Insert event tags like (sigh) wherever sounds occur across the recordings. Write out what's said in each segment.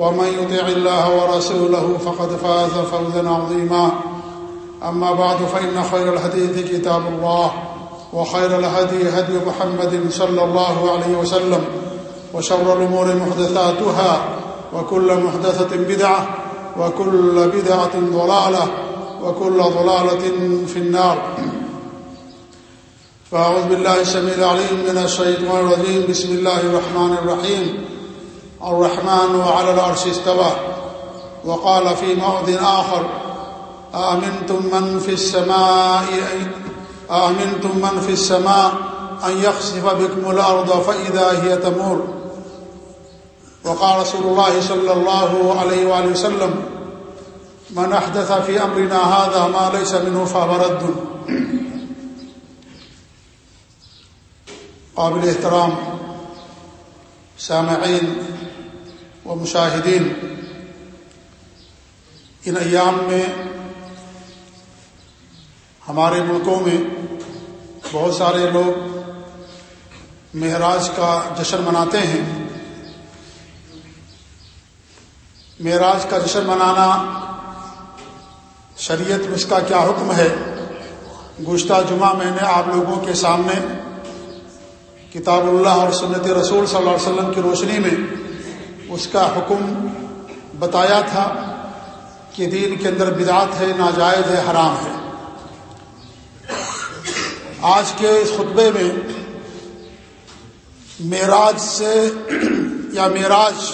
ومن يطع الله ورسوله فقد فاز فوزا عظيما. أما بعد، فإن خير الحديث كتاب الله، وخير الهدي هدي محمد صلى الله عليه وسلم، وشر الأمور محدثاتها، وكل محدثة بدعة، وكل بدعة ضلالة، وكل ضلالة في النار. فأعوذ بالله السميع العليم من الشيطان الرجيم. بسم الله الرحمن الرحيم. الرحمن وعلى العرش استوى. وقال في موضع آخر، آمنتم من في السماء آمنتم من في السماء أن يخسف بكم الأرض فإذا هي تمور. وقال رسول الله صلى الله عليه وآله وسلم، من أحدث في أمرنا هذا ما ليس منه فهو قابل احترام سامعین و مشاہدین، ان ایام میں ہمارے ملکوں میں بہت سارے لوگ معراج کا جشن مناتے ہیں۔ معراج کا جشن منانا شریعت میں اس کا کیا حکم ہے؟ گزشتہ جمعہ میں نے آپ لوگوں کے سامنے کتاب اللہ اور سنت رسول صلی اللہ علیہ وسلم کی روشنی میں اس کا حکم بتایا تھا کہ دین کے اندر بدعت ہے، ناجائز ہے، حرام ہے۔ آج کے اس خطبے میں معراج سے (clears throat) یا معراج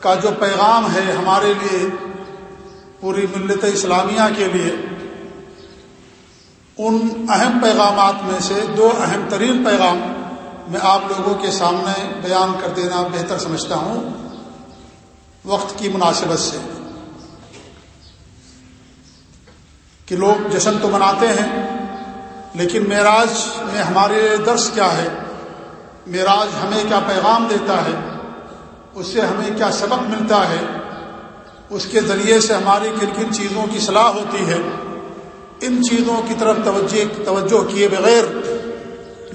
کا جو پیغام ہے ہمارے لیے، پوری ملت اسلامیہ کے لیے، ان اہم پیغامات میں سے دو اہم ترین پیغام میں آپ لوگوں کے سامنے بیان کر دینا بہتر سمجھتا ہوں وقت کی مناسبت سے۔ کہ لوگ جشن تو مناتے ہیں، لیکن معراج میں ہمارے درس کیا ہے؟ معراج ہمیں کیا پیغام دیتا ہے؟ اس سے ہمیں کیا سبق ملتا ہے؟ اس کے ذریعے سے ہماری کن کن چیزوں کی صلاح ہوتی ہے؟ ان چیزوں کی طرف توجہ توجہ کیے بغیر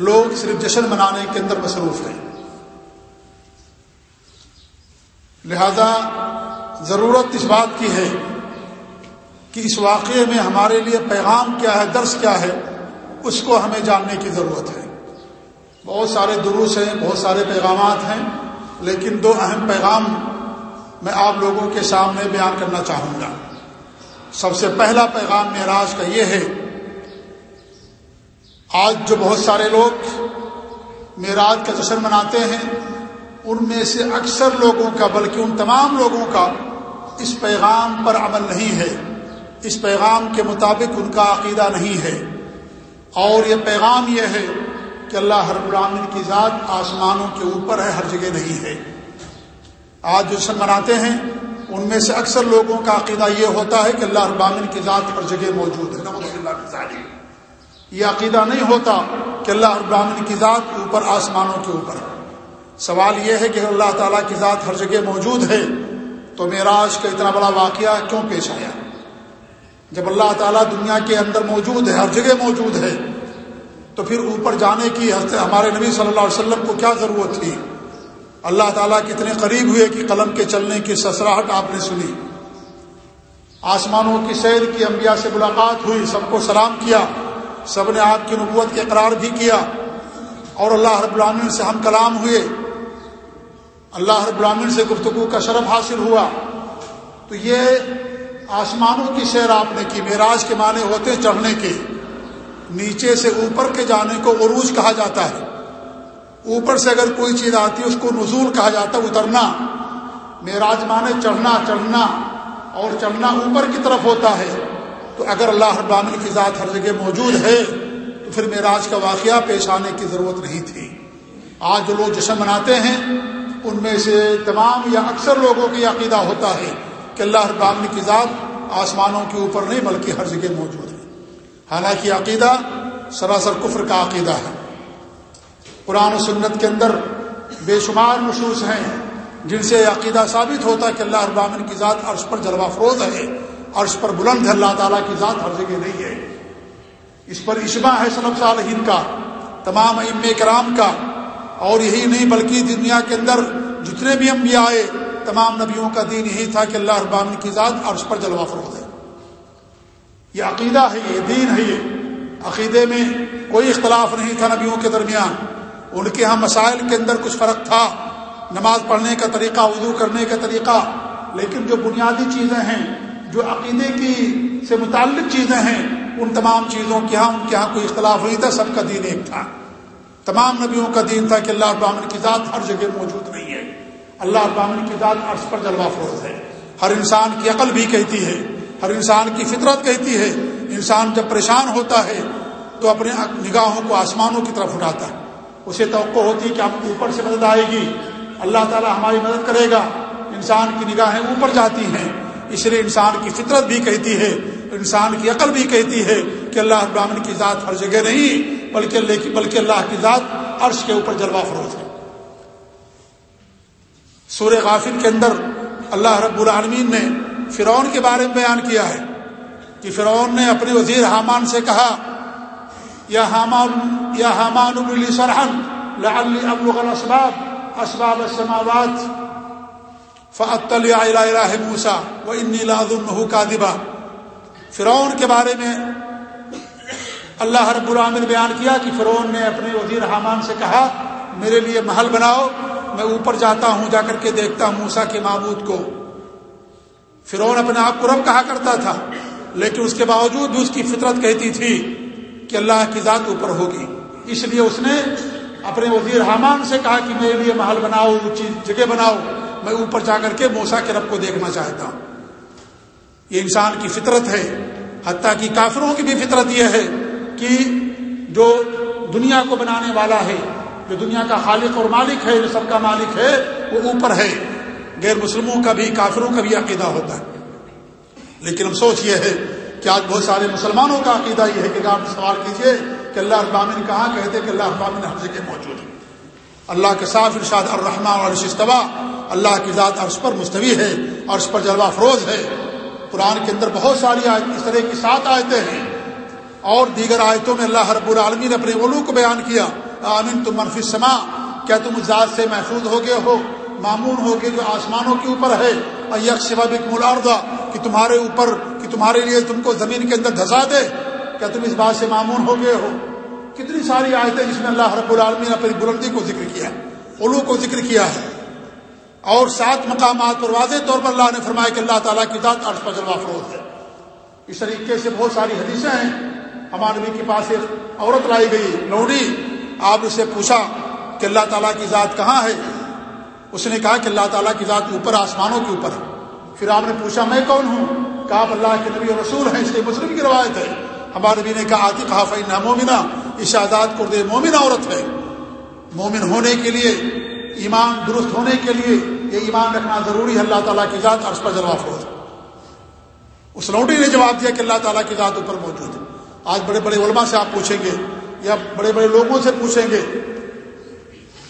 لوگ صرف جشن منانے کے اندر مصروف ہیں۔ لہذا ضرورت اس بات کی ہے کہ اس واقعے میں ہمارے لیے پیغام کیا ہے، درس کیا ہے، اس کو ہمیں جاننے کی ضرورت ہے۔ بہت سارے دروس ہیں، بہت سارے پیغامات ہیں، لیکن دو اہم پیغام میں آپ لوگوں کے سامنے بیان کرنا چاہوں گا۔ سب سے پہلا پیغام معراج کا یہ ہے آج جو بہت سارے لوگ معراج کا جشن مناتے ہیں، ان میں سے اکثر لوگوں کا، بلکہ ان تمام لوگوں کا اس پیغام پر عمل نہیں ہے۔ اس پیغام کے مطابق ان کا عقیدہ نہیں ہے۔ اور یہ پیغام یہ ہے کہ اللہ ہر العامن کی ذات آسمانوں کے اوپر ہے، ہر جگہ نہیں ہے۔ آج جو جشن مناتے ہیں، ان میں سے اکثر لوگوں کا عقیدہ یہ ہوتا ہے کہ اللہ ابامن کی ذات ہر جگہ موجود ہے۔ یہ عقیدہ نہیں ہوتا کہ اللہ ابراہین کی ذات اوپر، آسمانوں کے اوپر۔ سوال یہ ہے کہ اللہ تعالیٰ کی ذات ہر جگہ موجود ہے، تو معراج کا اتنا بڑا واقعہ کیوں پیش آیا؟ جب اللہ تعالیٰ دنیا کے اندر موجود ہے، ہر جگہ موجود ہے، تو پھر اوپر جانے کی ہمارے نبی صلی اللہ علیہ وسلم کو کیا ضرورت تھی؟ اللہ تعالیٰ کتنے قریب ہوئے کہ قلم کے چلنے کی سسراہٹ آپ نے سنی۔ آسمانوں کی سیر کی انبیاء سے ملاقات ہوئی، سب کو سلام کیا۔ سب نے آپ کی نبوت کے اقرار بھی کیا اور اللہ رب العالمین سے ہم کلام ہوئے۔ اللہ رب العالمین سے گفتگو کا شرف حاصل ہوا۔ تو یہ آسمانوں کی سیر آپ نے کی، معراج کے معنی ہوتے چڑھنے کے۔ نیچے سے اوپر کے جانے کو عروج کہا جاتا ہے۔ اوپر سے اگر کوئی چیز آتی ہے اس کو نزول کہا جاتا ہے اترنا۔ معراج مانے چڑھنا چڑھنا اور چڑھنا اوپر کی طرف ہوتا ہے۔ تو اگر اللہ ابامن کی ذات ہر جگہ موجود ہے، تو پھر معراج کا واقعہ پیش آنے کی ضرورت نہیں تھی۔ آج جو لوگ جشن مناتے ہیں، ان میں سے تمام یا اکثر لوگوں کی عقیدہ ہوتا ہے کہ اللہ ابامن کی ذات آسمانوں کے اوپر نہیں، بلکہ ہر جگہ موجود ہے۔ حالانکہ عقیدہ سراسر کفر کا عقیدہ ہے۔ قرآن و سنت کے اندر بے شمار مشہور ہیں جن سے عقیدہ ثابت ہوتا ہے کہ اللہ ابامن کی ذات عرش پر جلوہ فروز ہے۔ عرش پر بلند ہے، اللہ تعالیٰ کی ذات ہر جگہ نہیں ہے۔ اس پر اجماع ہے صنف صالحین کا، تمام ام کرام کا، اور یہی نہیں بلکہ دنیا کے اندر جتنے بھی انبیاء آئے، تمام نبیوں کا دین یہی تھا کہ اللہ ابامن کی ذات عرش پر جلوہ فروز ہے یہ عقیدہ ہے، یہ دین ہے، یہ عقیدے میں کوئی اختلاف نہیں تھا نبیوں کے درمیان۔ ان کے ہاں مسائل کے اندر کچھ فرق تھا، نماز پڑھنے کا طریقہ، وضو کرنے کا طریقہ، لیکن جو بنیادی چیزیں ہیں جو عقیدے کی سے متعلق چیزیں ہیں، ان تمام چیزوں کے ہاں ان کے ہاں کوئی اختلاف نہیں تھا، سب کا دین ایک تھا۔ تمام نبیوں کا دین تھا کہ اللہ ابامن کی ذات ہر جگہ موجود نہیں ہے۔ اللہ ابامن کی ذات عرض پر جلوہ فروز ہے۔ ہر انسان کی عقل بھی کہتی ہے، ہر انسان کی فطرت کہتی ہے۔ انسان جب پریشان ہوتا ہے تو اپنے نگاہوں کو آسمانوں کی طرف اٹھاتا ہے۔ اسے توقع ہوتی ہے کہ ہم اوپر سے مدد آئے گی۔ اللہ تعالیٰ ہماری مدد کرے گا۔ انسان کی نگاہیں اوپر جاتی ہیں۔ اس لیے انسان کی فطرت بھی کہتی ہے، انسان کی عقل بھی کہتی ہے کہ اللہ ابراہن کی ذات ہر جگہ نہیں، بلکہ بلکہ اللہ کی ذات عرش کے اوپر جلوہ فروز ہے۔ سورہ غافل کے اندر اللہ رب العالمین نے فرعون کے بارے میں بیان کیا ہے کہ فرعون نے اپنے وزیر حامان سے کہا، یا حامان یا حامان ابلی سرحن لعلی ابلغ الاسباب، اسباب السماوات فاطلع الى الہ موسیٰ وانی لاظنه کاذبا فرعون کے بارے میں اللہ رب العالمین بیان کیا کہ فرعون نے اپنے وزیر حامان سے کہا، میرے لیے محل بناؤ، میں اوپر جاتا ہوں، جا کر کے دیکھتا ہوں موسا کے معبود کو۔ فرعون اپنے آپ کو رب کہا کرتا تھا، لیکن اس کے باوجود بھی اس کی فطرت کہتی تھی کہ اللہ کی ذات اوپر ہوگی۔ اس لیے اس نے اپنے وزیر حامان سے کہا کہ میرے لیے محل بناؤ جگہ بناؤ۔ میں اوپر جا کر کے موسا کے رب کو دیکھنا چاہتا ہوں۔ یہ انسان کی فطرت ہے، حتیٰ کہ کافروں کی بھی فطرت یہ ہے کہ جو دنیا کو بنانے والا ہے، جو دنیا کا خالق اور مالک ہے، جو سب کا مالک ہے، وہ اوپر ہے۔ غیر مسلموں کا بھی، کافروں کا بھی عقیدہ ہوتا ہے۔ لیکن ہم سوچ یہ ہے کہ آج بہت سارے مسلمانوں کا عقیدہ یہ ہے کہ آپ سوال کیجیے کہ اللہ ابامن کہاں کہتے کہ اللہ ابامن ہر جگہ موجود ہے۔ اللہ کے صاف ارشاد الرحمٰ اور شستوا اللہ کی ذات عرش پر مستوی ہے، عرش پر جلوہ فروز ہے۔ قرآن کے اندر بہت ساری آیت اس طرح کی سات آیتیں ہیں۔ اور دیگر آیتوں میں اللہ رب العالمین نے اپنے ولو کو بیان کیا۔ آمن تم منفی سما کیا تم اس ذات سے محفوظ ہو گئے ہو؟ معمون ہو گئے جو آسمانوں کے اوپر ہے۔ یک شبا بک ملاردہ کہ تمہارے اوپر، کہ تمہارے لیے تم کو زمین کے اندر دھسا دے۔ کیا تم اس بات سے معمون ہو گئے ہو؟ کتنی ساری آیتیں جس میں اللہ رب العالمین نے اپنی بلندی کو ذکر کیا علو کو ذکر کیا ہے۔ اور سات مقامات پر واضح طور پر اللہ نے فرمایا کہ اللہ تعالیٰ کی ذات عرش پر جلوہ فروز ہے۔ اس طریقے سے بہت ساری حدیثیں ہیں۔ ہمارے نبی کے پاس ایک عورت لائی گئی لوڑی آپ اسے پوچھا کہ اللہ تعالیٰ کی ذات کہاں ہے؟ اس نے کہا کہ اللہ تعالیٰ کی ذات اوپر آسمانوں کے اوپر ہے۔ پھر آپ نے پوچھا، میں کون ہوں؟ کہا، آپ اللہ کے نبی و رسول ہیں، اس لیے مسلم کی روایت ہے۔ ہمارے نبی نے کہا آتی کہا فی مومنہ۔ اشادات کو دے مومن عورت ہے۔ مومن ہونے کے لیے، ایمان درست ہونے کے لیے یہ ایمان رکھنا ضروری ہے، اللہ تعالیٰ کی ذات عرض پر جواب فروز اس لوٹی نے جواب دیا کہ اللہ تعالیٰ کی ذات اوپر موجود ہے۔ آج بڑے بڑے علماء سے آپ پوچھیں گے یا بڑے بڑے لوگوں سے پوچھیں گے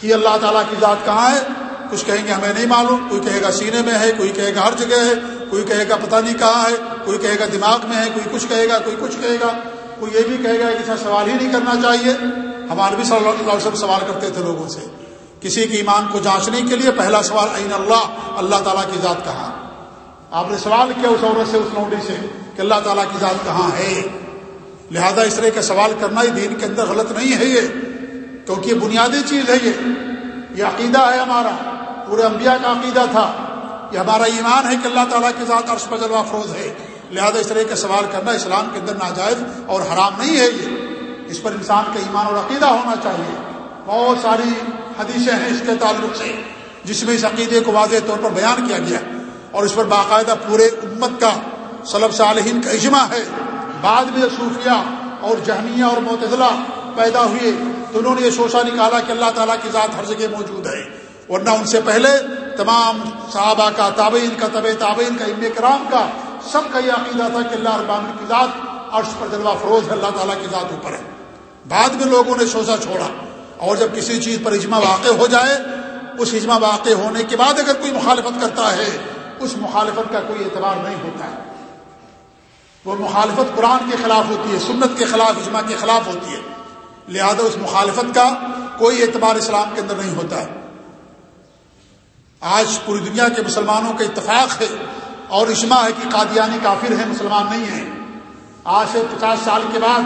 کہ اللہ تعالیٰ کی ذات کہاں ہے؟ کچھ کہیں گے، ہمیں نہیں معلوم۔ کوئی کہے گا سینے میں ہے، کوئی کہے گا ہر جگہ ہے، کوئی کہے گا پتہ نہیں کہاں ہے، کوئی کہے گا دماغ میں ہے، کوئی کچھ کہے گا، کوئی کچھ کہے گا۔ کوئی یہ بھی کہے گا کہ سوال ہی نہیں کرنا چاہیے۔ ہمارے بھی صلی اللہ علیہ وسلم سوال کرتے تھے لوگوں سے۔ کسی کے ایمان کو جانچنے کے لیے پہلا سوال عین اللہ؟ اللہ تعالیٰ کی ذات کہاں؟ آپ نے سوال کیا اس عورت سے، اس نوٹی سے کہ اللہ تعالیٰ کی ذات کہاں ہے؟ لہذا اس طرح کا سوال کرنا ہی دین کے اندر غلط نہیں ہے یہ، کیونکہ یہ بنیادی چیز ہے یہ۔ یہ عقیدہ ہے ہمارا، پورے انبیاء کا عقیدہ تھا۔ یہ ہمارا ایمان ہے کہ اللہ تعالیٰ کے ذات عرش پر جلوہ افروز ہے۔ لہذا اس طرح کا سوال کرنا اسلام کے اندر ناجائز اور حرام نہیں ہے یہ۔ اس پر انسان کا ایمان اور عقیدہ ہونا چاہیے۔ بہت ساری حدیثیں ہیں اس کے تعلق سے، جس میں اس عقیدے کو واضح طور پر بیان کیا گیا اور اس پر باقاعدہ پورے امت کا صلب صالحین کا اجماع ہے۔ بعد میں صوفیہ اور جہمیہ اور معتضلہ پیدا ہوئے، تو انہوں نے یہ سوچا نکالا کہ اللہ تعالیٰ کی ذات ہر جگہ موجود ہے۔ ورنہ ان سے پہلے تمام صحابہ کا، تابعین کا طب تابعین کا ام کرام کا سب کا یہ عقیدہ تھا کہ اللہ ابام کی ذات عرش پر جلوہ فروز ہے، اللہ تعالیٰ کی ذات اوپر ہے۔ بعد میں لوگوں نے سوچا چھوڑا۔ اور جب کسی چیز پر اجماع واقع ہو جائے، اس اجماع واقع ہونے کے بعد اگر کوئی مخالفت کرتا ہے، اس مخالفت کا کوئی اعتبار نہیں ہوتا ہے۔ وہ مخالفت قرآن کے خلاف ہوتی ہے، سنت کے خلاف، اجماع کے خلاف ہوتی ہے۔ لہذا اس مخالفت کا کوئی اعتبار اسلام کے اندر نہیں ہوتا ہے۔ آج پوری دنیا کے مسلمانوں کا اتفاق ہے اور اجماع ہے کہ قادیانی کافر ہیں، مسلمان نہیں ہیں۔ آج سے پچاس سال کے بعد،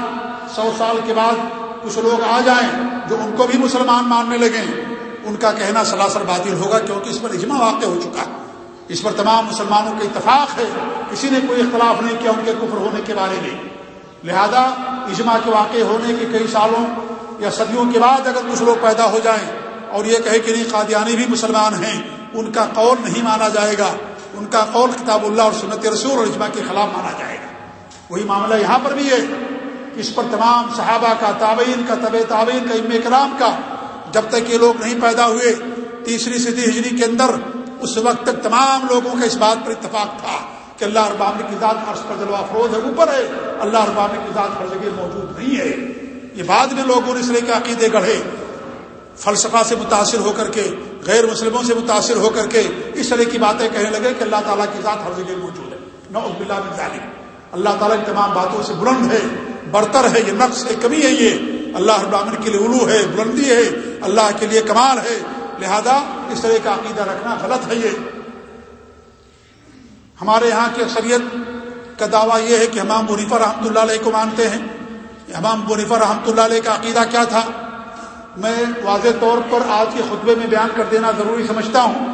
سو سال کے بعد کچھ لوگ آ جائیں جو ان کو بھی مسلمان ماننے لگیں ان کا کہنا سلاسل باطل ہوگا کیونکہ اس پر اجماع واقع ہو چکا ہے۔ اس پر تمام مسلمانوں کا اتفاق ہے، کسی نے کوئی اختلاف نہیں کیا ان کے کفر ہونے کے بارے میں۔ لہذا اجماع کے واقع ہونے کے کئی سالوں یا صدیوں کے بعد اگر کچھ لوگ پیدا ہو جائیں اور یہ کہے کہ نہیں، قادیانی بھی مسلمان ہیں، ان کا قول نہیں مانا جائے گا۔ ان کا قول کتاب اللہ اور سنت رسول اور اجماع کے خلاف مانا جائے گا۔ وہی معاملہ یہاں پر بھی ہے۔ اس پر تمام صحابہ کا، تابعین کا طب تابعین کا ام کرام کا جب تک یہ لوگ نہیں پیدا ہوئے تیسری صدی ہجری کے اندر، اس وقت تک تمام لوگوں کا اس بات پر اتفاق تھا کہ اللہ اربام کی ذات عرش پر جلوہ افروز ہے، اوپر ہے، اللہ اربام کی ذات ہر جگہ موجود نہیں ہے۔ یہ بعد میں لوگوں نے اس طرح کے عقیدے گڑھے، فلسفہ سے متاثر ہو کر کے، غیر مسلموں سے متاثر ہو کر کے اس طرح کی باتیں کہنے لگے کہ اللہ تعالیٰ کی ذات ہر جگہ موجود ہے۔ نو اللہ ظالم اللہ تعالیٰ کی تمام باتوں سے بلند ہے۔ برتر ہے یہ نقص ہے کمی ہے یہ۔ اللہ ابامن کے لیے علو ہے، بلندی ہے، اللہ کے لیے کمال ہے۔ لہذا اس طرح کا عقیدہ رکھنا غلط ہے یہ۔ ہمارے یہاں کی اکثریت کا دعویٰ یہ ہے کہ امام منیفا رحمۃ اللہ علیہ کو مانتے ہیں۔ امام منیفا رحمۃ اللہ علیہ کا عقیدہ کیا تھا؟ میں واضح طور پر آج کے خطبے میں بیان کر دینا ضروری سمجھتا ہوں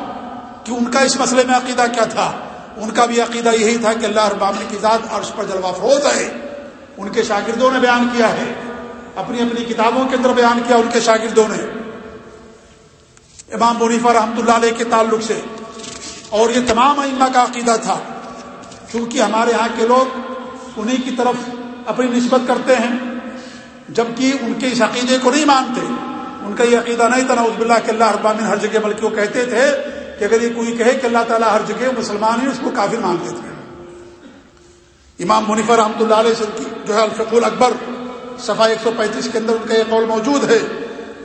کہ ان کا اس مسئلے میں عقیدہ کیا تھا۔ ان کا بھی عقیدہ یہی تھا کہ اللہ ابامن کی ذات عرش پر جلوہ فروز ہے۔ ان کے شاگردوں نے بیان کیا ہے۔ اپنی اپنی کتابوں کے اندر بیان کیا ان کے شاگردوں نے۔ امام منیفا رحمۃ اللہ علیہ کے تعلق سے۔ اور یہ تمام ائمہ کا عقیدہ تھا۔ کیونکہ ہمارے ہاں کے لوگ انہی کی طرف اپنی نسبت کرتے ہیں۔ جبکہ ان کے اس عقیدے کو نہیں مانتے۔ ان کا یہ عقیدہ نہیں تھا نوز اللہ کہ اللہ ابامن ہر جگہ، بلکہ وہ کہتے تھے کہ اگر یہ کوئی کہے کہ اللہ تعالیٰ ہر جگہ مسلمان ہی اس کو کافر مانتے تھے امام منیفر رحمۃ اللہ علیہ سے جو ہے الفق الاکبر صفحہ ایک سو پینتیس کے اندر ان کا یہ قول موجود ہے،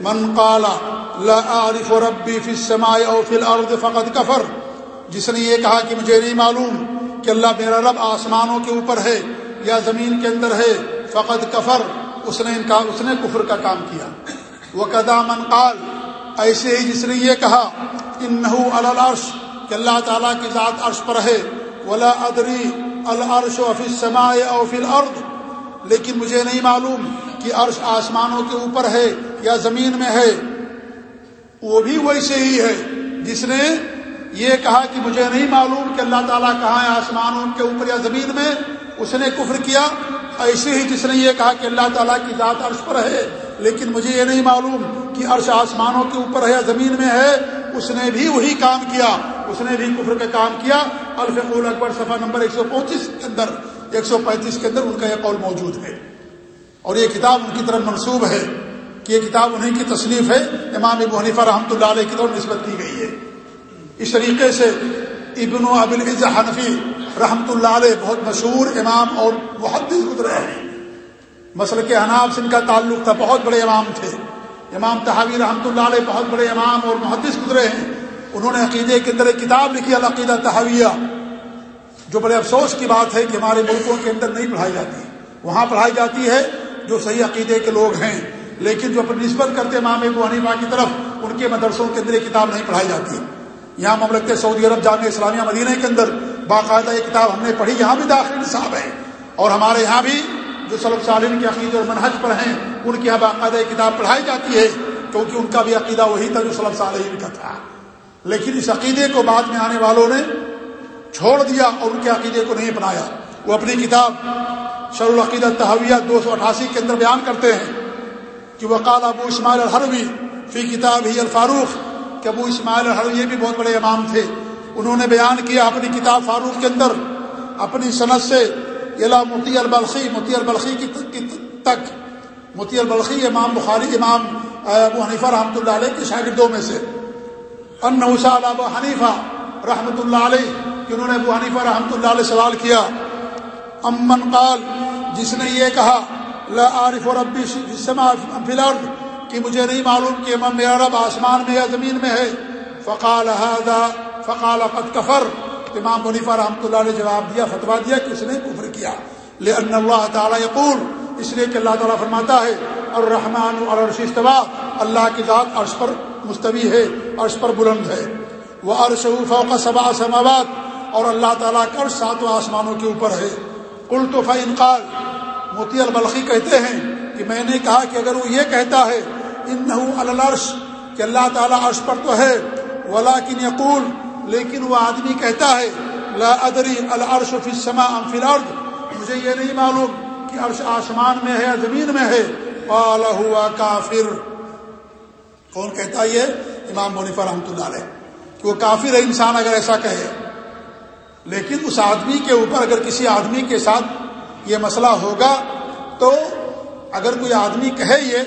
من قال، لا اعرف ربی فی السماء او فی الارض فقد کفر جس نے یہ کہا کہ مجھے نہیں معلوم کہ اللہ میرا رب آسمانوں کے اوپر ہے یا زمین کے اندر ہے، فقد کفر، اس نے ان کا اس نے کفر کا کام کیا۔ وہ قدا من قال، ایسے ہی جس نے یہ کہا، انہو العرش کہ اللہ تعالیٰ کی ذات عرش پر ہے، ولا ادری العرش و فی السماء او فی الارض لیکن مجھے نہیں معلوم کہ عرش آسمانوں کے اوپر ہے یا زمین میں ہے۔ وہ بھی ویسے ہی ہے۔ جس نے یہ کہا کہ مجھے نہیں معلوم کہ اللہ تعالیٰ کہاں ہے آسمانوں کے اوپر یا زمین میں، اس نے کفر کیا۔ ایسے ہی جس نے یہ کہا کہ اللہ تعالیٰ کی ذات عرش پر ہے، لیکن مجھے یہ نہیں معلوم کہ عرش آسمانوں کے اوپر ہے یا زمین میں ہے۔ اس نے بھی وہی کام کیا۔ اس نے بھی کفر کا کام کیا۔ الفق اکبر صفحہ نمبر ایک سو پچیس کے اندر۔ ایک سو پینتیس کے اندر ان کا یہ قول موجود ہے۔ اور یہ کتاب ان کی طرف منسوب ہے کہ یہ کتاب انہیں کی تصنیف ہے۔ امام ابو حنیفہ رحمۃ اللہ علیہ کی طرف نسبت کی گئی ہے۔ اس طریقے سے ابن و ابل حنفی رحمۃ اللہ علیہ بہت مشہور امام اور محدث گزرے ہیں۔ مسل کے حناب سے ان کا تعلق تھا، بہت بڑے امام تھے۔ امام تحاوی رحمۃ اللہ علیہ بہت بڑے امام اور محدث گزرے ہیں۔ انہوں نے عقیدے کے اندر ایک کتاب لکھی العقیدہ تحاویہ جو بڑے افسوس کی بات ہے کہ ہمارے ملکوں کے اندر نہیں پڑھائی جاتی وہاں پڑھائی جاتی ہے جو صحیح عقیدے کے لوگ ہیں، لیکن جو اپنی نسبت کرتے مام ابو حنیفہ کی طرف، ان کے مدرسوں کے اندر یہ کتاب نہیں پڑھائی جاتی۔ یہاں مملکت سعودی عرب جامع اسلامیہ مدینہ کے اندر باقاعدہ یہ کتاب ہم نے پڑھی۔ یہاں بھی داخل نصاب ہے اور ہمارے یہاں بھی جو سلب سالین کے عقیدے اور منحج پر ہیں، ان کی یہاں باقاعدہ یہ کتاب پڑھائی جاتی ہے، کیونکہ ان کا بھی عقیدہ وہی تھا جو سلب سالین کا تھا۔ لیکن اس عقیدے کو بعد میں آنے والوں نے چھوڑ دیا اور ان کے عقیدے کو نہیں اپنایا۔ وہ اپنی کتاب شر العقیدہ تحویہ دو سو اٹھاسی کے اندر بیان کرتے ہیں کہ وقال ابو اسماعیل الحروی فی کتاب ہی الفاروق، کہ ابو اسماعیل الحروی بھی بہت بڑے امام تھے۔ انہوں نے بیان کیا اپنی کتاب فاروق کے اندر، اپنی صنعت سے الا متی البلخی متی البلخی کی تک متی البلخی امام، بخاری امام، ابو حنیفہ رحمۃ اللہ علیہ کے شاگردوں میں سے۔ ان ابو حنیفہ رحمۃ اللہ علیہ کہ انہوں نے ابو حنیفہ رحمۃ اللہ علیہ سوال کیا۔ امن قال، جس نے یہ کہا، لا عارف اور ربی فلرد کہ مجھے نہیں معلوم کہ میرا رب آسمان میں یا زمین میں ہے۔ فقال هذا، فقال قد کفر۔ امام منیفا رحمۃ اللہ نے جواب دیا فتوا دیا کہ اس نے کفر کیا۔ لأن اللہ تعالیٰ یقول، اس لیے کہ اللہ تعالیٰ فرماتا ہے اور رحمان اور عرش استوا اللہ کی ذات عرش پر مستوی ہے، عرش پر بلند ہے۔ وہ عرش فوق سبا سماوات اور اللہ تعالیٰ کا عرش ساتوں آسمانوں کے اوپر ہے۔ کل تو انقال موتی البلخی کہتے ہیں کہ میں نے کہا کہ اگر وہ یہ کہتا ہے ان الرش کہ اللہ تعالیٰ عرش پر تو ہے۔ ولا کن یقول لیکن وہ آدمی کہتا ہے، لا ادری العرش فی السماء ام فی الارض مجھے یہ نہیں معلوم کہ عرش آسمان میں ہے یا زمین میں ہے۔ قال ہوا کافر۔ کون کہتا ہے یہ؟ امام منیفا رحمۃ اللہ علیہ۔ کہ وہ کافر ہے، انسان اگر ایسا کہے۔ لیکن اس آدمی کے اوپر اگر کسی آدمی کے ساتھ یہ مسئلہ ہوگا تو اگر کوئی آدمی کہے یہ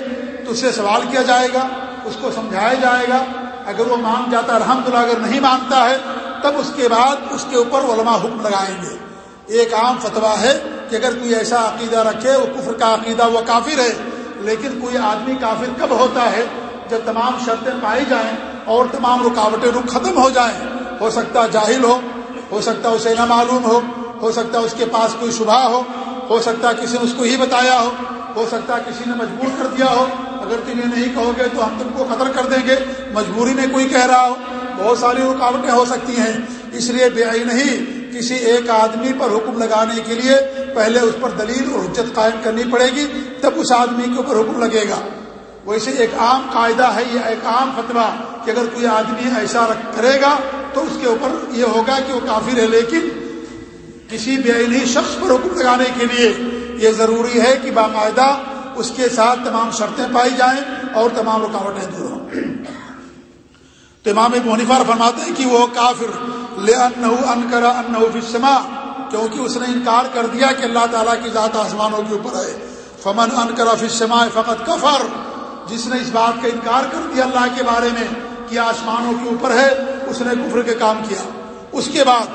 تو اسے سوال کیا جائے گا، اس کو سمجھایا جائے گا۔ اگر وہ مان جاتا الحمد للہ اگر نہیں مانتا ہے، تب اس کے بعد اس کے اوپر علماء حکم لگائیں گے۔ ایک عام فتویٰ ہے کہ اگر کوئی ایسا عقیدہ رکھے، وہ کفر کا عقیدہ، وہ کافر ہے۔ لیکن کوئی آدمی کافر کب ہوتا ہے؟ جب تمام شرطیں پائی جائیں اور تمام رکاوٹیں رک ختم ہو جائیں۔ ہو سکتا جاہل ہو ہو سکتا اسے نہ معلوم ہو ہو سکتا اس کے پاس کوئی شبہ ہو ہو سکتا کسی نے اس کو ہی بتایا ہو ہو سکتا کسی نے مجبور کر دیا ہو۔ اگر تم یہ نہیں کہو گے تو ہم تم کو قدر کر دیں گے۔ مجبوری میں کوئی کہہ رہا ہو۔ بہت ساری رکاوٹیں ہو سکتی ہیں۔ اس لیے بے نہیں کسی ایک آدمی پر حکم لگانے کے لیے پہلے اس پر دلیل اور حجت قائم کرنی پڑے گی، تب اس آدمی کے اوپر حکم لگے گا۔ ویسے ایک عام قاعدہ ہے، یہ ایک عام فتویٰ کہ اگر کوئی آدمی ایسا کرے گا تو اس کے اوپر یہ ہوگا کہ وہ کافر ہے، لیکن کسی بے شخص پر حکم لگانے کے لیے یہ ضروری ہے کہ باقاعدہ اس کے ساتھ تمام شرطیں پائی جائیں اور تمام رکاوٹیں دور ہوں۔ تو امام مونیفار فرماتے ہیں کہ وہ کافر لے ان کرا ان کیونکہ اس نے انکار کر دیا کہ اللہ تعالیٰ کی ذات آسمانوں کے اوپر ہے۔ فمن ان کرا فسما فقط کفر جس نے اس بات کا انکار کر دیا اللہ کے بارے میں کہ آسمانوں کے اوپر ہے اس نے کفر کے کام کیا۔ اس کے بعد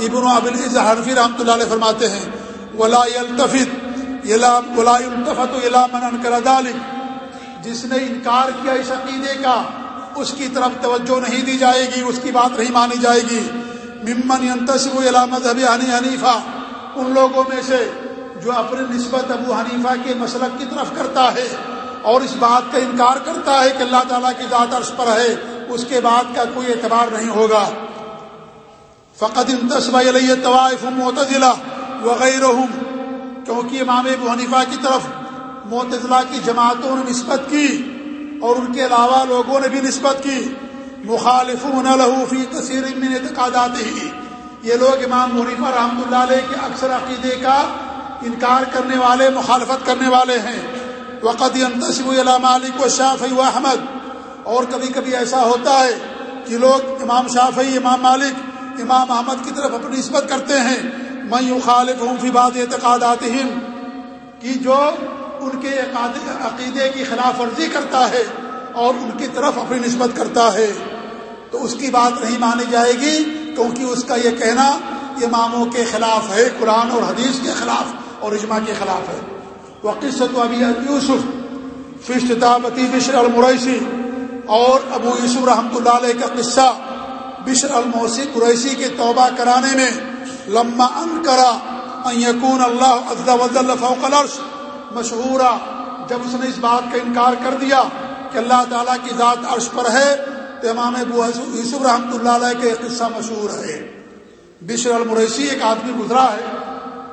ابن ابل حرفی رحمۃ اللہ علیہ فرماتے ہیں، ولا ولا من انکر ذلك۔ جس نے انکار کیا اس عقیدے کا، اس کی طرف توجہ نہیں دی جائے گی، اس کی بات نہیں مانی جائے گی۔ ممن ينتسب الى مذهب ابی حنیفہ ان لوگوں میں سے جو اپنی نسبت ابو حنیفہ کے مسلک کی طرف کرتا ہے اور اس بات کا انکار کرتا ہے کہ اللہ تعالیٰ کی ذات عرش پر ہے اس کے بعد کا کوئی اعتبار نہیں ہوگا۔ فقط انتسب علیہ طوائف معتزلہ وغیرہ کیونکہ امام ابو حنیفہ کی طرف معتزلہ کی جماعتوں نے نسبت کی اور ان کے علاوہ لوگوں نے بھی نسبت کی۔ مخالف فی تصیر من اعتقادات ہی یہ لوگ امام منیفہ رحمۃ اللہ علیہ کے اکثر عقیدے کا انکار کرنے والے، مخالفت کرنے والے ہیں۔ وقت انتصب علام مالک و شافی و احمد اور کبھی کبھی ایسا ہوتا ہے کہ لوگ امام شافی امام مالک، امام احمد کی طرف اپنی نسبت کرتے ہیں۔ میں یوں خالف ہوں فی باد اعتقادات کہ جو ان کے عقیدے کی خلاف ورزی کرتا ہے اور ان کی طرف اپنی نسبت کرتا ہے۔ تو اس کی بات نہیں مانی جائے گی، کیونکہ اس کا یہ کہنا اماموں کے خلاف ہے، قرآن اور حدیث کے خلاف اور اجماع کے خلاف ہے۔ وہ قصت ابی یوسف فشتابتی بشر المریسی۔ اور ابو یوسف رحمۃ اللہ علیہ کا قصہ بشر الموسی قریشی کے توبہ کرانے میں لما ان کرا یقون اللہ فوق العرش، مشہورہ جب اس نے اس بات کا انکار کر دیا کہ اللہ تعالیٰ کی ذات عرش پر ہے، تو امام ابو یوسف رحمۃ اللہ علیہ کا ایک قصہ مشہور ہے۔ بشر المریسی ایک آدمی گزرا ہے،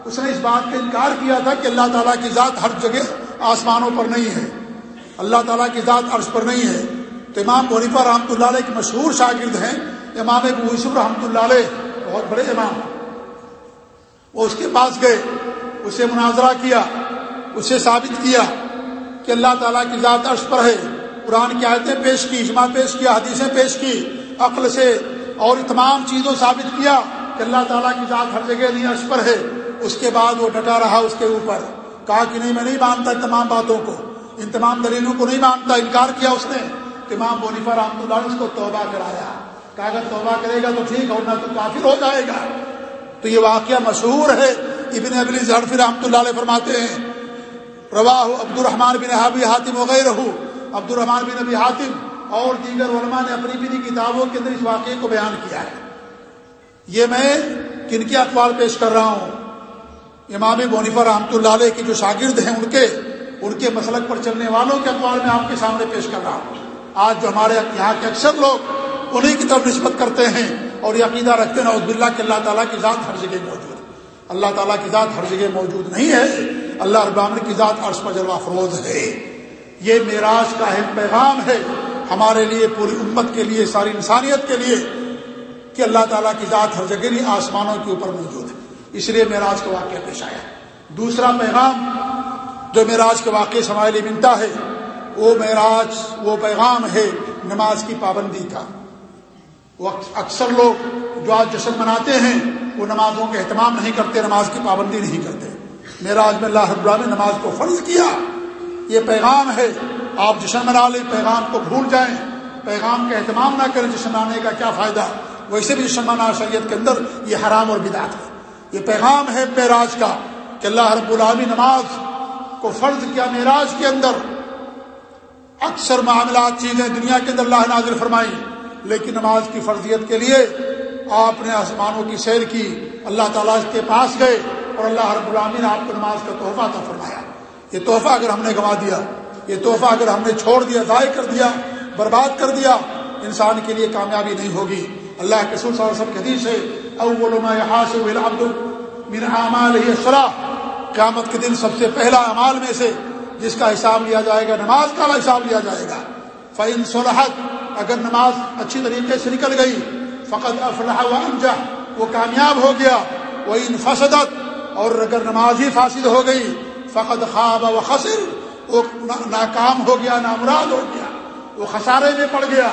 اس نے اس بات کا انکار کیا تھا کہ اللہ تعالیٰ کی ذات ہر جگہ آسمانوں پر نہیں ہے۔ اللہ تعالیٰ کی ذات عرش پر نہیں ہے۔ تو امام بونیفا رحمۃ اللہ علیہ کے مشہور شاگرد ہیں، امام ابو یوسف رحمۃ اللہ علیہ، بہت بڑے امام۔ وہ اس کے پاس گئے، اسے مناظرہ کیا، اسے ثابت کیا کہ اللہ تعالیٰ کی ذات عرش پر ہے۔ قرآن کی آیتیں پیش کی، اجماع پیش کیا، حدیثیں پیش کی، عقل سے اور تمام چیزوں ثابت کیا کہ اللہ تعالیٰ کی ذات ہر جگہ نہیں، عرش پر ہے۔ اس کے بعد وہ ڈٹا رہا اس کے اوپر۔ کہا کہ نہیں، میں نہیں مانتا ان تمام باتوں کو۔ ان تمام دلیلوں کو نہیں مانتا، انکار کیا اس نے۔ امام بونیفا رحمۃ اللہ نے اس کو توبہ کرایا۔ کہا، اگر توبہ کرے گا تو ٹھیک اور نہ تو کافر ہو جائے گا۔ تو یہ واقعہ مشہور ہے۔ ابن ابلی ظرفی رحمۃ اللہ علیہ فرماتے ہیں روا عبد الرحمان بن حابی حاتم وغیرہ عبد الرحمان بن ابی حاتم اور دیگر علماء نے اپنی بھی کتابوں کے اندر اس واقعے کو بیان کیا ہے۔ یہ میں کن کے اخبار پیش کر رہا ہوں؟ امام بونیفا رحمۃ اللہ علیہ کے جو شاگرد ہیں ان کے ان کے مسلک پر چلنے والوں کے اخبار میں آپ کے سامنے پیش کر رہا ہوں۔ آج جو ہمارے یہاں کے اکثر لوگ انہیں کی طرف نسبت کرتے ہیں اور یہ عقیدہ رکھتے ہیں عزب اللہ کہ اللہ تعالیٰ کی ذات ہر جگہ موجود ہے۔ اللہ تعالیٰ کی ذات ہر جگہ موجود نہیں ہے۔ اللہ ابامن کی ذات عرش پر جلوہ فروز ہے۔ یہ معراج کا اہم پیغام ہے ہمارے لیے، پوری امت کے لیے، ساری انسانیت کے لیے کہ اللہ تعالیٰ کی ذات ہر جگہ نہیں، آسمانوں کے اوپر موجود ہے۔ اس لیے معراج کا واقعہ پیش آیا۔ دوسرا پیغام جو معراج کے واقعے سماعلی بنتا ہے وہ معراج، وہ پیغام ہے نماز کی پابندی کا۔ وہ اکثر لوگ جو آج جشن مناتے ہیں، وہ نمازوں کا اہتمام نہیں کرتے، نماز کی پابندی نہیں کرتے۔ معراج میں اللہ رب نے نماز کو فرض کیا۔ یہ پیغام ہے۔ آپ جشن منا لیں، پیغام کو بھول جائیں۔ پیغام کا اہتمام نہ کریں، جشن منانے کا کیا فائدہ؟ ویسے بھی جشن منا شریعت کے اندر یہ حرام اور بدعت ہے۔ یہ پیغام ہے معراج کا کہ اللہ رب العامی نماز کو فرض کیا معراج کے اندر۔ اکثر معاملات چیزیں دنیا کے اندر اللہ نازل فرمائی لیکن نماز کی فرضیت کے لیے آپ نے آسمانوں کی سیر کی، اللہ تعالیٰ کے پاس گئے اور اللہ رب العامی نے آپ کو نماز کا تحفہ تھا فرمایا۔ یہ تحفہ اگر ہم نے گنوا دیا، یہ تحفہ اگر ہم نے چھوڑ دیا، ضائع کر دیا، برباد کر دیا، انسان کے لیے کامیابی نہیں ہوگی۔ اللہ کے سر صلی اللہ حدیث ہے، اول ما يحاسب العبد من اعماله الصلاه قیامت کے دن سب سے پہلا اعمال میں سے جس کا حساب لیا جائے گا، نماز کا حساب لیا جائے گا۔ فعن صلاحت اگر نماز اچھی طریقے سے نکل گئی فقط افلاح و انجہ وہ کامیاب ہو گیا۔ وہ ان فسدت، اور اگر نماز ہی فاسد ہو گئی فقط خواب و خسر وہ ناکام ہو گیا، نامراد ہو گیا۔ وہ خسارے میں پڑ گیا۔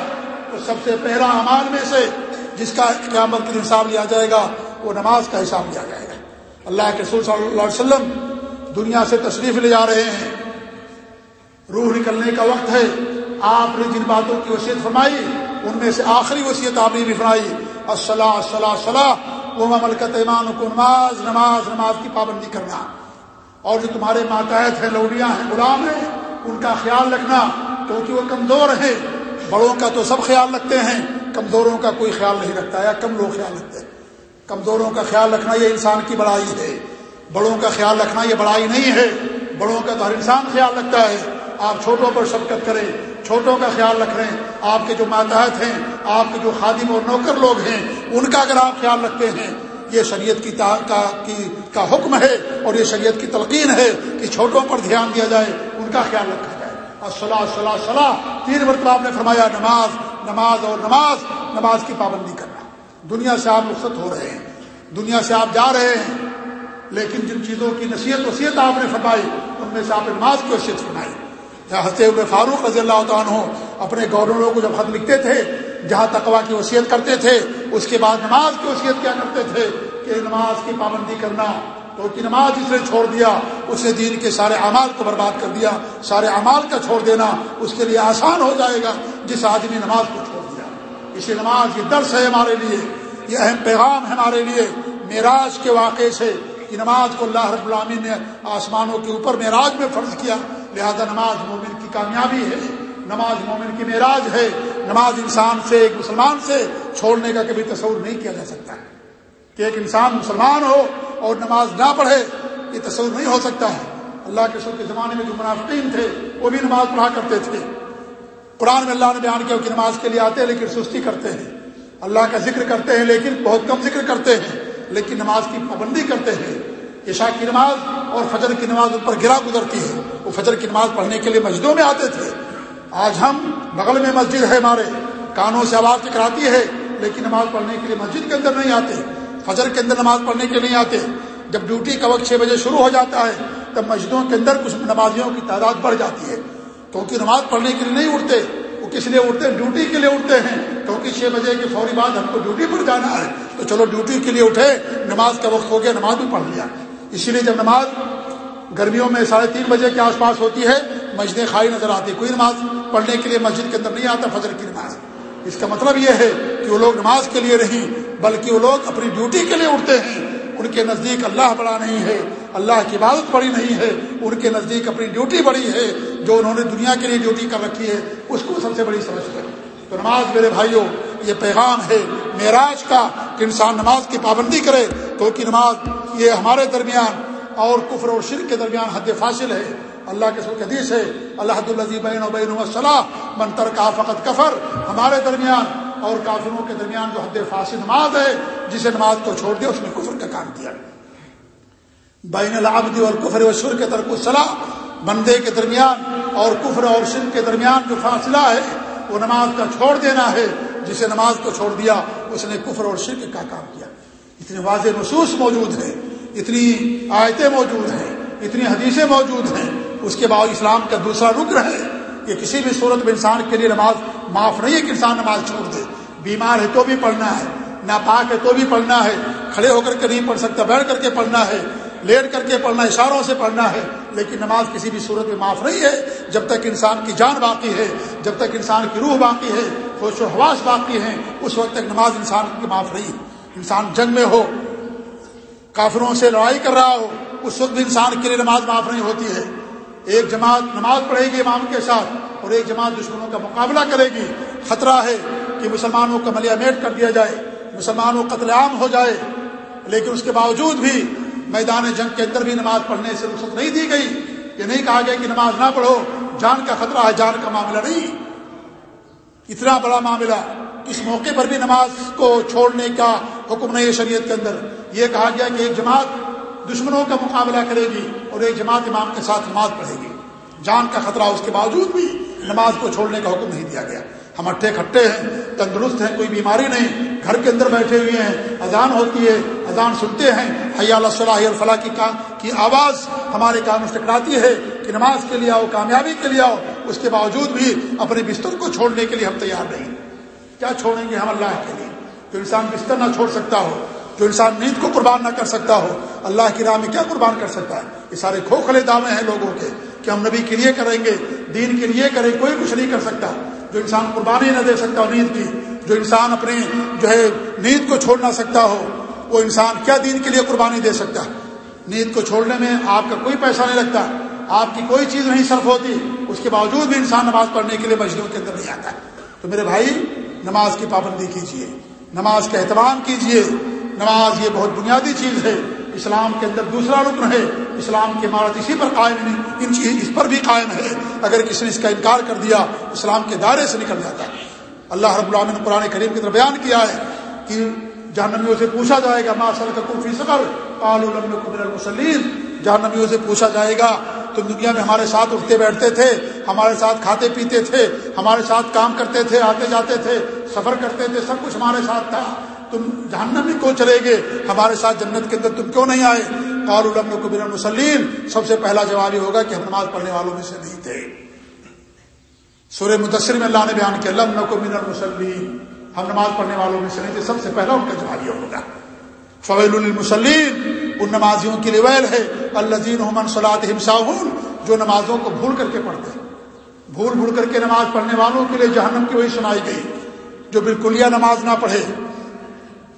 تو سب سے پہلا امان میں سے جس کا قیامت کے حساب لیا جائے گا، وہ نماز کا حساب لیا جائے گا۔ اللہ کے رسول صلی اللہ علیہ وسلم دنیا سے تشریف لے جا رہے ہیں۔ روح نکلنے کا وقت ہے۔ آپ نے جن باتوں کی وصیت فرمائی، ان میں سے آخری وصیت آپ نے بھی فرمائی۔ الصلاح صلاح صلاح وہ ملکت ایمان کو نماز نماز نماز کی پابندی کرنا۔ اور جو تمہارے ماتحت ہیں لوڈیاں ہیں، غلام ہیں، ان کا خیال رکھنا۔ کیونکہ وہ کمزور ہیں۔ بڑوں کا تو سب خیال رکھتے ہیں۔ کمزوروں کا کوئی خیال نہیں رکھتا یا کم لوگ خیال رکھتے ہیں۔ کمزوروں کا خیال رکھنا یہ انسان کی بڑائی ہے۔ بڑوں کا خیال رکھنا یہ بڑائی نہیں ہے۔ بڑوں کا تو ہر انسان خیال رکھتا ہے۔ آپ چھوٹوں پر شفقت کریں، چھوٹوں کا خیال رکھ رہے ہیں آپ کے جو ماتحت ہیں، آپ کے جو خادم اور نوکر لوگ ہیں، ان کا اگر آپ خیال رکھتے ہیں، یہ شریعت کی تا کا کی کا حکم ہے اور یہ شریعت کی تلقین ہے کہ چھوٹوں پر دھیان دیا جائے، ان کا خیال رکھا جائے۔ اور صلاح صلاح صلاح تین مرتبہ آپ نے فرمایا، نماز نماز اور نماز نماز کی پابندی کرنا۔ دنیا سے آپ رخصت ہو رہے ہیں، دنیا سے آپ جا رہے ہیں، لیکن جن چیزوں کی نصیحت وصیت آپ نے فرمائی، ان میں سے آپ نے نماز کی وصیت فرمائی۔ ہنستے ہوئے فاروق رضی اللہ عنہ اپنے گورنروں کو جب خط لکھتے تھے، جہاں تقوا کی وصیت کرتے تھے، اس کے بعد نماز کی وصیت کیا کرتے تھے کہ نماز کی پابندی کرنا، تو کہ نماز جس نے چھوڑ دیا، اس نے دین کے سارے اعمال کو برباد کر دیا، سارے اعمال کا چھوڑ دینا، اس کے لیے آسان ہو جائے گا، جس آدمی نماز کو چھوڑ دیا۔ اسی نماز یہ درس ہے ہمارے لیے، یہ اہم پیغام ہے ہمارے لیے۔ معراج کے واقعے سے کہ نماز کو اللہ رب العالمین نے آسمانوں کے اوپر معراج میں فرض کیا۔ لہذا نماز مومن کی کامیابی ہے، نماز مومن کی معراج ہے۔ نماز انسان سے، ایک مسلمان سے چھوڑنے کا کبھی تصور نہیں کیا جا سکتا۔ ہے کہ ایک انسان مسلمان ہو اور نماز نہ پڑھے، یہ تصور نہیں ہو سکتا ہے۔ اللہ کے سر کے زمانے میں جو منافقین تھے، وہ بھی نماز پڑھا کرتے تھے۔ قرآن میں اللہ نے بیان کیا کہ نماز کے لیے آتے ہیں لیکن سستی کرتے ہیں۔ اللہ کا ذکر کرتے ہیں لیکن بہت کم ذکر کرتے ہیں، لیکن نماز کی پابندی کرتے ہیں۔ عشاء کی نماز اور فجر کی نماز ان پر گرا گزرتی ہے۔ فجر کی نماز پڑھنے کے لیے مسجدوں میں آتے تھے۔ آج ہم بغل میں مسجد ہے ہمارے۔ کانوں سے آواز ٹکراتی ہے، لیکن نماز پڑھنے کے لیے مسجد کے اندر نہیں آتے۔ فجر کے اندر نماز پڑھنے کے لیے نہیں آتے۔ جب ڈیوٹی کا وقت چھ بجے شروع ہو جاتا ہے، تب مسجدوں کے اندر کچھ نمازیوں کی تعداد بڑھ جاتی ہے۔ کیونکہ نماز پڑھنے کے لیے نہیں اٹھتے، وہ کس لیے اٹھتے؟ ہیں ڈیوٹی کے لیے اٹھتے ہیں۔ کیونکہ چھ بجے کے فوری بعد ہم کو ڈیوٹی پر جانا ہے۔ تو چلو ڈیوٹی کے لیے اٹھے، نماز کا وقت ہو گیا، نماز بھی پڑھ لیا۔ اسی لیے جب نماز گرمیوں میں ساڑھے تین بجے کے آس پاس ہوتی ہے، مسجدیں خالی نظر آتی کوئی نماز پڑھنے کے لیے مسجد کے اندر نہیں آتا، فجر کی نماز۔ اس کا مطلب یہ ہے کہ وہ لوگ نماز کے لیے نہیں، بلکہ وہ لوگ اپنی ڈیوٹی کے لیے اٹھتے ہیں۔ ان کے نزدیک اللہ بڑا نہیں ہے، اللہ کی عبادت بڑی نہیں ہے، ان کے نزدیک اپنی ڈیوٹی بڑی ہے۔ جو انہوں نے دنیا کے لیے ڈیوٹی کر رکھی ہے، اس کو سب سے بڑی سمجھتے ہیں تو نماز میرے بھائیوں، یہ پیغام ہے معراج کا کہ انسان نماز کی پابندی کرے، کیونکہ نماز یہ ہمارے درمیان اور کفر اور شرک کے درمیان حد فاصل ہے۔ اللہ کے سو حدیث ہے، اللہ حد بین و بین وصلاح منتر کا فقط کفر. ہمارے درمیان اور کافروں کے درمیان جو حد فاصل نماز ہے، جسے نماز کو چھوڑ دیا، اس نے کفر کا کام کیا۔ بین العبد اور کفر و شر کے ترک الصلاح بندے کے درمیان اور کفر اور شر کے درمیان جو فاصلہ ہے، وہ نماز کا چھوڑ دینا ہے۔ جسے نماز کو چھوڑ دیا، اس نے کفر اور شرک کا کام کیا۔ اتنے واضح محسوس موجود ہے اتنی آیتیں موجود ہیں، اتنی حدیثیں موجود ہیں۔ اس کے بعد اسلام کا دوسرا رکن ہے۔ کہ کسی بھی صورت میں انسان کے لیے نماز معاف نہیں ہے کہ انسان نماز چھوڑ دے۔ بیمار ہے تو بھی پڑھنا ہے، ناپاک ہے تو بھی پڑھنا ہے۔ کھڑے ہو کر کے نہیں پڑھ سکتا، بیٹھ کر کے پڑھنا ہے۔ لیٹ کر کے پڑھنا، اشاروں سے پڑھنا ہے۔ لیکن نماز کسی بھی صورت میں معاف نہیں ہے۔ جب تک انسان کی جان باقی ہے، جب تک انسان کی روح باقی ہے خوش و حواس باقی ہیں، اس وقت تک نماز انسان کی معاف نہیں انسان جنگ میں ہو کافروں سے لڑائی کر رہا ہو، اس وقت بھی انسان کے لیے نماز معاف نہیں ہوتی ہے۔ ایک جماعت نماز پڑھے گی امام کے ساتھ اور ایک جماعت دشمنوں کا مقابلہ کرے گی۔ خطرہ ہے کہ مسلمانوں کا ملیا میٹ کر دیا جائے، مسلمانوں قتل عام ہو جائے۔ لیکن اس کے باوجود بھی میدان جنگ کے اندر بھی نماز پڑھنے سے رخصت نہیں دی گئی۔ یہ نہیں کہا گیا کہ نماز نہ پڑھو، جان کا خطرہ ہے، جان کا معاملہ نہیں۔ اتنا بڑا معاملہ، اس موقع پر بھی نماز کو چھوڑنے کا حکم نہیں ہے شریعت کے اندر۔ یہ کہا گیا کہ ایک جماعت دشمنوں کا مقابلہ کرے گی اور ایک جماعت امام کے ساتھ نماز پڑھے گی۔ جان کا خطرہ اس کے باوجود بھی نماز کو چھوڑنے کا حکم نہیں دیا گیا۔ ہم اٹھے کھٹے ہیں، تندرست ہیں، کوئی بیماری نہیں۔ گھر کے اندر بیٹھے ہوئے ہیں، اذان ہوتی ہے، اذان سنتے ہیں۔ حیا اللہ صلاح الفلاح کی کی آواز ہمارے کام سے ٹکراتی ہے کہ نماز کے لیے آؤ، کامیابی کے لیے آؤ۔ اس کے باوجود بھی اپنے بستر کو چھوڑنے کے لیے ہم تیار نہیں۔ کیا چھوڑیں گے ہم اللہ کے لیے؟ جو انسان بستر نہ چھوڑ سکتا ہو، جو انسان نیند کو قربان نہ کر سکتا ہو، اللہ کی راہ میں کیا قربان کر سکتا ہے؟ یہ سارے کھوکھلے دعوے ہیں لوگوں کے کہ ہم نبی کے لیے کریں گے، دین کے لیے کریں، کوئی کچھ نہیں کر سکتا۔ جو انسان قربانی نہ دے سکتا ہو نیند کی، جو انسان اپنی جو ہے نیند کو چھوڑ نہ سکتا ہو، وہ انسان کیا دین کے لیے قربانی دے سکتا ہے؟ نیند کو چھوڑنے میں آپ کا کوئی پیسہ نہیں لگتا، آپ کی کوئی چیز نہیں صرف ہوتی، اس کے باوجود بھی انسان نماز پڑھنے کے لیے مسجدوں کے اندر نہیں آتا۔ تو میرے بھائی، نماز کی پابندی کیجیے نماز کا اہتمام کیجیے نماز یہ بہت بنیادی چیز ہے۔ اسلام کے اندر دوسرا رکن ہے۔ اسلام کی عمارت اسی پر قائم نہیں، ان چیز اس پر بھی قائم ہے۔ اگر کسی نے اس کا انکار کر دیا، اسلام کے دائرے سے نکل جاتا ہے۔ اللہ رب العالمین نے قرآن کریم کی طرف بیان کیا ہے کہ جہنمیوں سے پوچھا جائے گا ماں سر کا فی سفر المسلیم جہنمیوں سے پوچھا جائے گا تم دنیا میں ہمارے ساتھ اٹھتے بیٹھتے تھے، ہمارے ساتھ کھاتے پیتے تھے، ہمارے ساتھ کام کرتے تھے آتے جاتے تھے، سفر کرتے تھے، سب کچھ ہمارے ساتھ تھا۔ تم جہنم میں کیوں چلے گے ہمارے ساتھ جنت کے اندر تم کیوں نہیں آئے؟ قال الم کبیر المسلیم سب سے پہلا جواب یہ ہوگا کہ ہم نماز پڑھنے والوں میں سے نہیں تھے۔ سورہ مدثر میں اللہ نے بیان کیا، لم نکو من المسلیم ہم نماز پڑھنے والوں میں سے نہیں تھے۔ سب سے پہلا ان کا جواب یہ ہوگا۔ فویل المسلیم ان نمازیوں کی رویل ہے اللہ صلاح ہمساون جو نمازوں کو بھول کر کے پڑھتے ہیں۔ بھول بھول کر کے نماز پڑھنے والوں کے لیے جہنم کی وہی سنائی گئی۔ جو بالکلیہ نماز نہ پڑھے،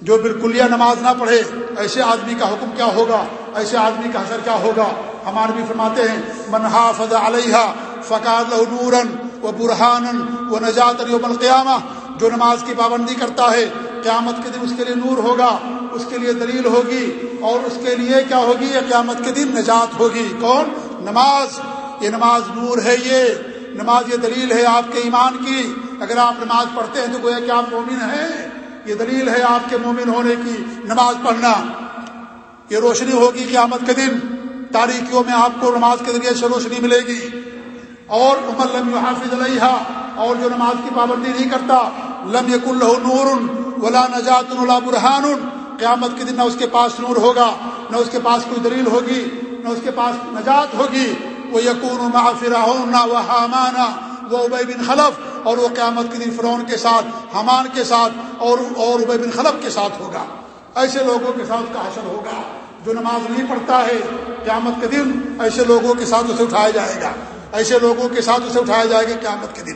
جو بالکلیہ نماز نہ پڑھے، ایسے آدمی کا حکم کیا ہوگا؟ ایسے آدمی کا اثر کیا ہوگا؟ ہمارے بھی فرماتے ہیں منہا فض علیہ فقاد نورن و برحان و نجات یوم القیامہ، جو نماز کی پابندی کرتا ہے، قیامت کے دن اس کے لیے نور ہوگا۔ اس کے لیے دلیل ہوگی اور اس کے لیے کیا ہوگی؟ یہ قیامت کے دن نجات ہوگی۔ کون؟ نماز۔ یہ نماز نور ہے یہ۔ نماز یہ دلیل ہے آپ کے ایمان کی۔ اگر آپ نماز پڑھتے ہیں تو گویا کہ آپ مومن ہیں۔ یہ دلیل ہے آپ کے مومن ہونے کی۔ نماز پڑھنا۔ یہ روشنی ہوگی قیامت کے دن۔ تاریخیوں میں آپ کو نماز کے ذریعے سے روشنی ملے گی۔ اور عمر لم حافظ علیہ اور جو نماز کی پابندی نہیں کرتا، لم یق اللہ نور ولا نجات اللہ برحان قیامت کے دن نہ اس کے پاس نور ہوگا، نہ اس کے پاس کوئی دلیل ہوگی، نہ اس کے پاس نجات ہوگی۔ وہ یقون محافر نہ وہ حامانہ وہ ابئی بن خلف اور وہ قیامت کے دن فرعون کے ساتھ حمان کے ساتھ اور اور ابئی بن خلف کے ساتھ ہوگا۔ ایسے لوگوں کے ساتھ کا حشر ہوگا جو نماز نہیں پڑھتا ہے، قیامت کے دن ایسے لوگوں کے ساتھ اسے اٹھایا جائے گا۔ ایسے لوگوں کے ساتھ اسے اٹھایا جائے گا قیامت کے دن۔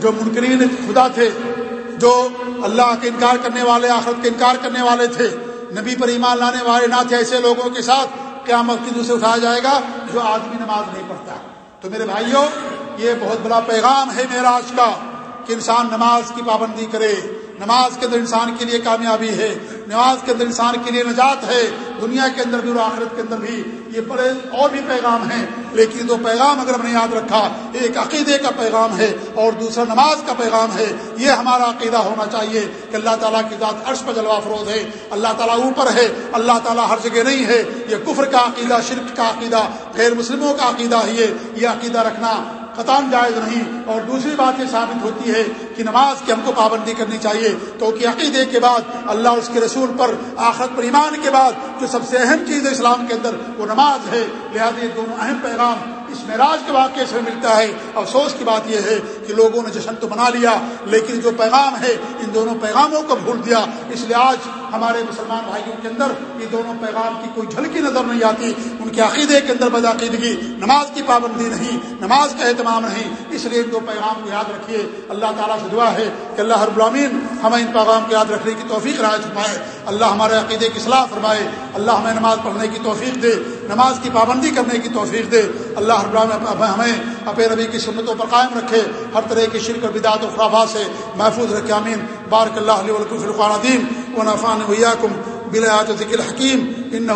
جو منکرین خدا تھے جو اللہ کے انکار کرنے والے، آخرت کے انکار کرنے والے تھے، نبی پر ایمان لانے والے نہ تھے، ایسے لوگوں کے ساتھ قیامت کی دوسرے اٹھایا جائے گا جو آدمی نماز نہیں پڑھتا۔ تو میرے بھائیوں، یہ بہت بڑا پیغام ہے میرا آج کا کہ انسان نماز کی پابندی کرے۔ نماز کے اندر انسان کے لیے کامیابی ہے۔ نماز کے اندر انسان کے لیے نجات ہے، دنیا کے اندر بھی اور آخرت کے اندر بھی۔ یہ بڑے اور بھی پیغام ہیں، لیکن دو پیغام اگر ہم نے یاد رکھا، ایک عقیدے کا پیغام ہے اور دوسرا نماز کا پیغام ہے۔ یہ ہمارا عقیدہ ہونا چاہیے کہ اللہ تعالیٰ کی ذات عرش پر جلوہ افروز ہے، اللہ تعالیٰ اوپر ہے، اللہ تعالیٰ ہر جگہ نہیں ہے۔ یہ کفر کا عقیدہ، شرک کا عقیدہ، غیر مسلموں کا عقیدہ ہے۔ یہ عقیدہ رکھنا قطان جائز نہیں اور دوسری بات یہ ثابت ہوتی ہے کہ نماز کی ہم کو پابندی کرنی چاہیے تو عقیدے کے بعد اللہ اس کے رسول پر، آخرت پر ایمان کے بعد جو سب سے اہم چیز ہے اسلام کے اندر وہ نماز ہے۔ لہٰذا یہ دونوں اہم پیغام اس معراج کے واقعے سے ملتا ہے۔ افسوس کی بات یہ ہے کہ لوگوں نے جشن تو بنا لیا، لیکن جو پیغام ہے ان دونوں پیغاموں کو بھول دیا۔ اس لیے آج ہمارے مسلمان بھائیوں کے اندر یہ دونوں پیغام کی کوئی جھلکی نظر نہیں آتی، ان کے عقیدے کے اندر بدعقیدگی، نماز کی پابندی نہیں، نماز کا اہتمام نہیں۔ اس لیے ان دو پیغام کو یاد رکھیے۔ اللہ تعالیٰ سے دعا ہے کہ اللہ ہر غلامین ہمیں ان پیغام کو یاد رکھنے کی توفیق رائے فرمائے۔ اللہ ہمارے عقیدے کی صلاح فرمائے۔ اللہ ہمیں نماز پڑھنے کی توفیق دے، نماز کی پابندی کرنے کی توفیق دے۔ اللہ ہر ہمیں اپنے نبی کی سنتوں پر قائم رکھے۔ ہر طرح کی شرک و بدعت و خرافات سے محفوظ رکھے امین بارک اللہ علیہ فرقان عدیم و نفان ویاکم بلایات ذکر حکیم ان